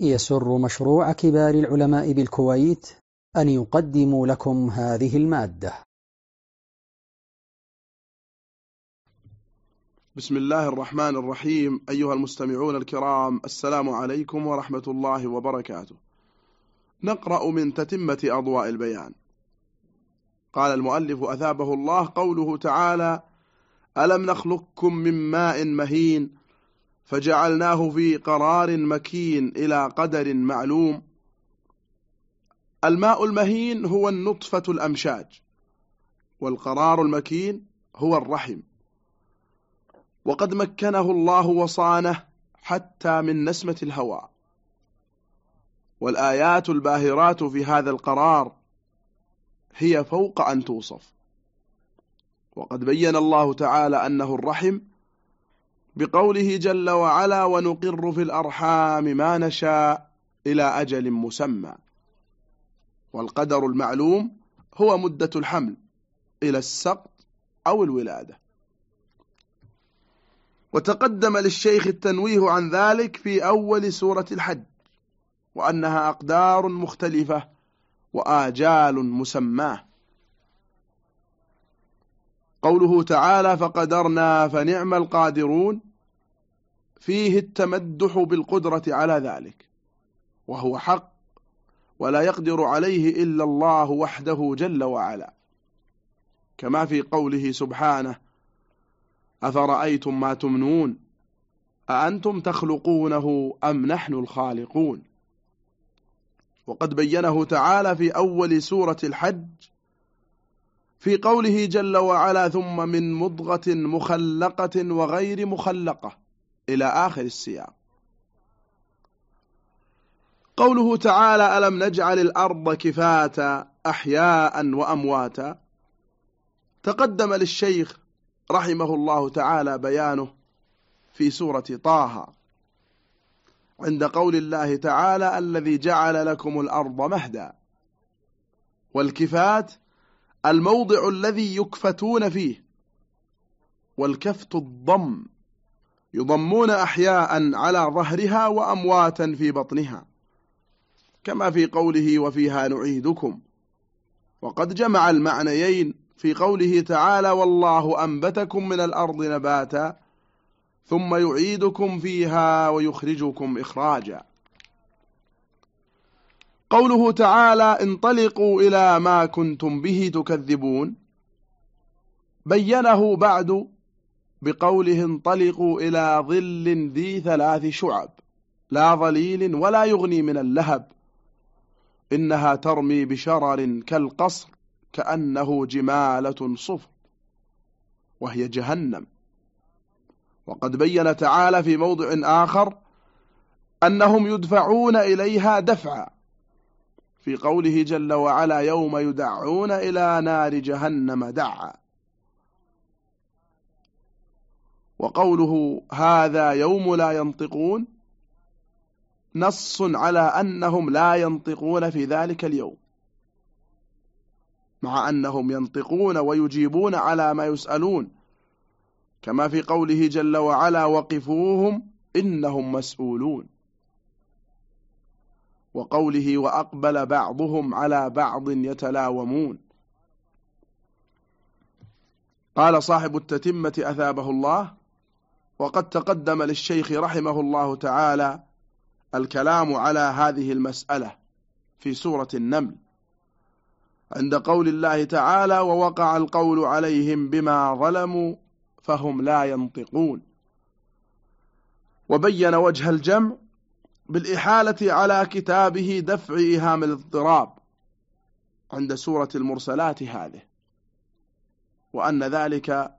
يسر مشروع كبار العلماء بالكويت أن يقدم لكم هذه المادة. بسم الله الرحمن الرحيم. أيها المستمعون الكرام السلام عليكم ورحمة الله وبركاته. نقرأ من تتمة أضواء البيان. قال المؤلف أثابه الله قوله تعالى ألم نخلقكم من ماء مهين فجعلناه في قرار مكين إلى قدر معلوم. الماء المهين هو النطفة الأمشاج والقرار المكين هو الرحم. وقد مكنه الله وصانه حتى من نسمة الهواء. والآيات الباهرات في هذا القرار هي فوق أن توصف. وقد بين الله تعالى أنه الرحم بقوله جل وعلا ونقر في الأرحام ما نشاء إلى أجل مسمى. والقدر المعلوم هو مدة الحمل إلى السقط أو الولادة. وتقدم للشيخ التنويه عن ذلك في أول سورة الحج وأنها أقدار مختلفة وآجال مسماة. قوله تعالى فقدرنا فنعم القادرون فيه التمدح بالقدرة على ذلك وهو حق ولا يقدر عليه إلا الله وحده جل وعلا. كما في قوله سبحانه أفرأيتم ما تمنون أأنتم تخلقونه أم نحن الخالقون؟ وقد بينه تعالى في أول سورة الحج في قوله جل وعلا ثم من مضغة مخلقة وغير مخلقة. إلى آخر السياق. قوله تعالى ألم نجعل الأرض كفاتا أحياء وأمواتا؟ تقدم للشيخ رحمه الله تعالى بيانه في سورة طه عند قول الله تعالى الذي جعل لكم الأرض مهدا والكفات الموضع الذي يكفتون فيه والكفت الضم يضمون أحياء على ظهرها وأمواتا في بطنها. كما في قوله وفيها نعيدكم. وقد جمع المعنيين في قوله تعالى والله أنبتكم من الأرض نباتا ثم يعيدكم فيها ويخرجكم إخراجا. قوله تعالى انطلقوا إلى ما كنتم به تكذبون. بينه بعد بقوله انطلقوا إلى ظل ذي ثلاث شعب لا ظليل ولا يغني من اللهب. إنها ترمي بشرر كالقصر كأنه جمالة صفر وهي جهنم. وقد بين تعالى في موضع آخر أنهم يدفعون إليها دفعا في قوله جل وعلا يوم يدعون إلى نار جهنم دعا. وقوله هذا يوم لا ينطقون نص على أنهم لا ينطقون في ذلك اليوم. مع أنهم ينطقون ويجيبون على ما يسألون. كما في قوله جل وعلا وقفوهم إنهم مسؤولون. وقوله وأقبل بعضهم على بعض يتلاومون. قال صاحب التتمة أثابه الله وقد تقدم للشيخ رحمه الله تعالى الكلام على هذه المسألة في سورة النمل. عند قول الله تعالى ووقع القول عليهم بما ظلموا فهم لا ينطقون وبين وجه الجمع بالإحالة على كتابه دفع إيهام الاضطراب عند سورة المرسلات هذه وأن ذلك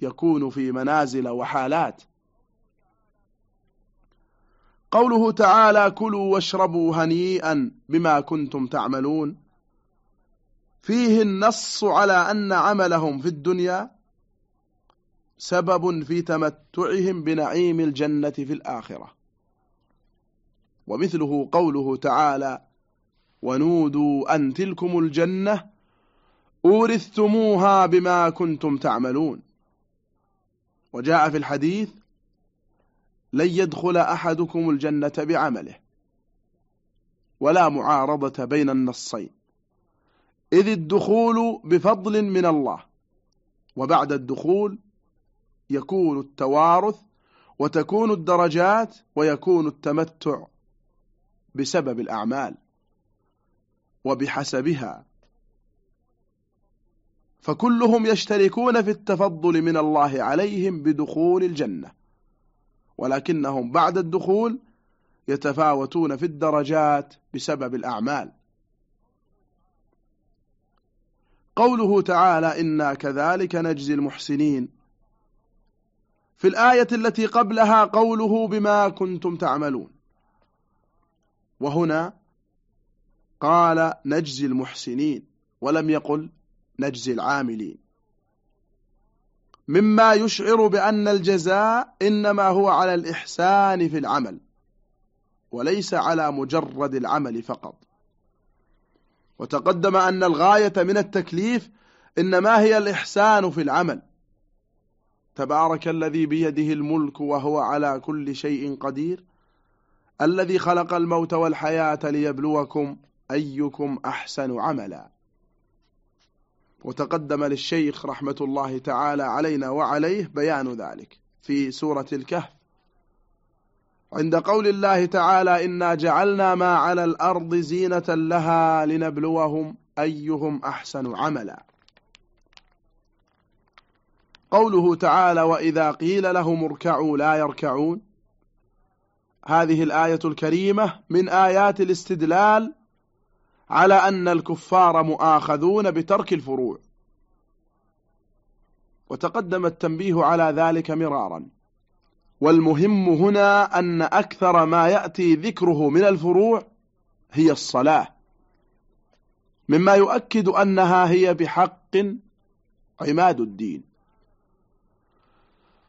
يكون في منازل وحالات. قوله تعالى كلوا واشربوا هنيئا بما كنتم تعملون فيه النص على أن عملهم في الدنيا سبب في تمتعهم بنعيم الجنة في الآخرة. ومثله قوله تعالى ونودوا أن تلكم الجنة أورثتموها بما كنتم تعملون وجاء في الحديث لن يدخل أحدكم الجنة بعمله ولا معارضة بين النصين. إذ الدخول بفضل من الله وبعد الدخول يكون التوارث وتكون الدرجات ويكون التمتع بسبب الأعمال وبحسبها. فكلهم يشتركون في التفضل من الله عليهم بدخول الجنة. ولكنهم بعد الدخول يتفاوتون في الدرجات بسبب الأعمال. قوله تعالى إنا كذلك نجزي المحسنين. في الآية التي قبلها قوله بما كنتم تعملون. وهنا قال نجزي المحسنين ولم يقل نجزي العاملين. مما يشعر بأن الجزاء إنما هو على الإحسان في العمل وليس على مجرد العمل فقط. وتقدم أن الغاية من التكليف إنما هي الإحسان في العمل. تبارك الذي بيده الملك وهو على كل شيء قدير الذي خلق الموت والحياة ليبلوكم أيكم أحسن عملا. وتقدم للشيخ رحمة الله تعالى علينا وعليه بيان ذلك في سورة الكهف. عند قول الله تعالى إنا جعلنا ما على الأرض زينة لها لنبلوهم أيهم أحسن عملا. قوله تعالى وإذا قيل لهم اركعوا لا يركعون. هذه الآية الكريمة من آيات الاستدلال على أن الكفار مؤاخذون بترك الفروع. وتقدم التنبيه على ذلك مرارا. والمهم هنا أن أكثر ما يأتي ذكره من الفروع هي الصلاة. مما يؤكد أنها هي بحق عماد الدين.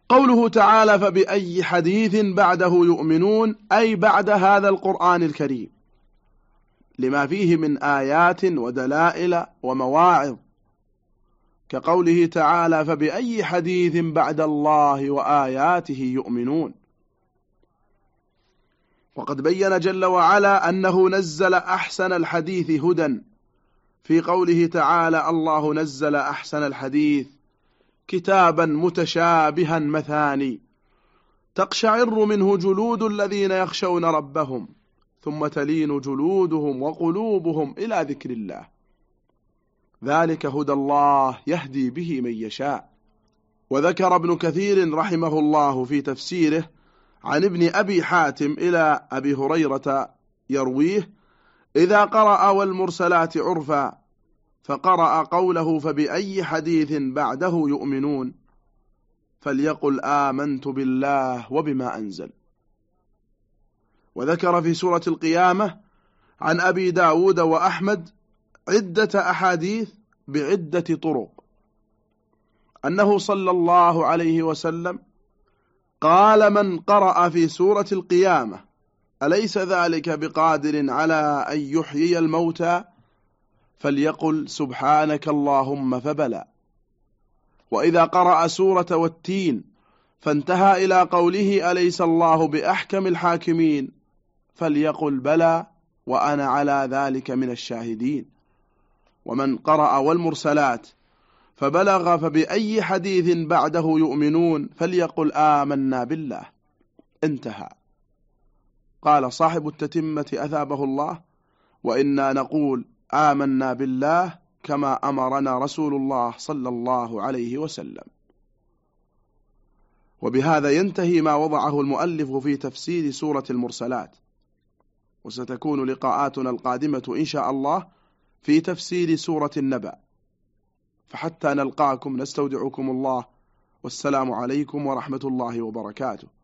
قوله تعالى فبأي حديث بعده يؤمنون أي بعد هذا القرآن الكريم. لما فيه من آيات ودلائل ومواعظ. كقوله تعالى فبأي حديث بعد الله وآياته يؤمنون. وقد بين جل وعلا أنه نزل أحسن الحديث هدى. في قوله تعالى الله نزل أحسن الحديث كتابا متشابها مثاني. تقشعر منه جلود الذين يخشون ربهم. ثم تلين جلودهم وقلوبهم إلى ذكر الله. ذلك هدى الله يهدي به من يشاء. وذكر ابن كثير رحمه الله في تفسيره عن ابن أبي حاتم إلى أبي هريرة يرويه إذا قرأ والمرسلات عرفا فقرأ قوله فبأي حديث بعده يؤمنون. فليقل آمنت بالله وبما أنزل. وذكر في سورة القيامة عن أبي داود وأحمد عدة أحاديث بعدة طرق. أنه صلى الله عليه وسلم قال من قرأ في سورة القيامة أليس ذلك بقادر على أن يحيي الموتى؟ فليقل سبحانك اللهم فبلى. وإذا قرأ سورة والتين فانتهى إلى قوله أليس الله بأحكم الحاكمين؟ فليقل بلى وأنا على ذلك من الشاهدين. ومن قرأ والمرسلات فبلغ فبأي حديث بعده يؤمنون فليقل آمنا بالله. انتهى. قال صاحب التتمة أثابه الله وإنا نقول آمنا بالله كما أمرنا رسول الله صلى الله عليه وسلم. وبهذا ينتهي ما وضعه المؤلف في تفسير سورة المرسلات. وستكون لقاءاتنا القادمة إن شاء الله في تفسير سورة النبأ. فحتى نلقاكم نستودعكم الله. والسلام عليكم ورحمة الله وبركاته.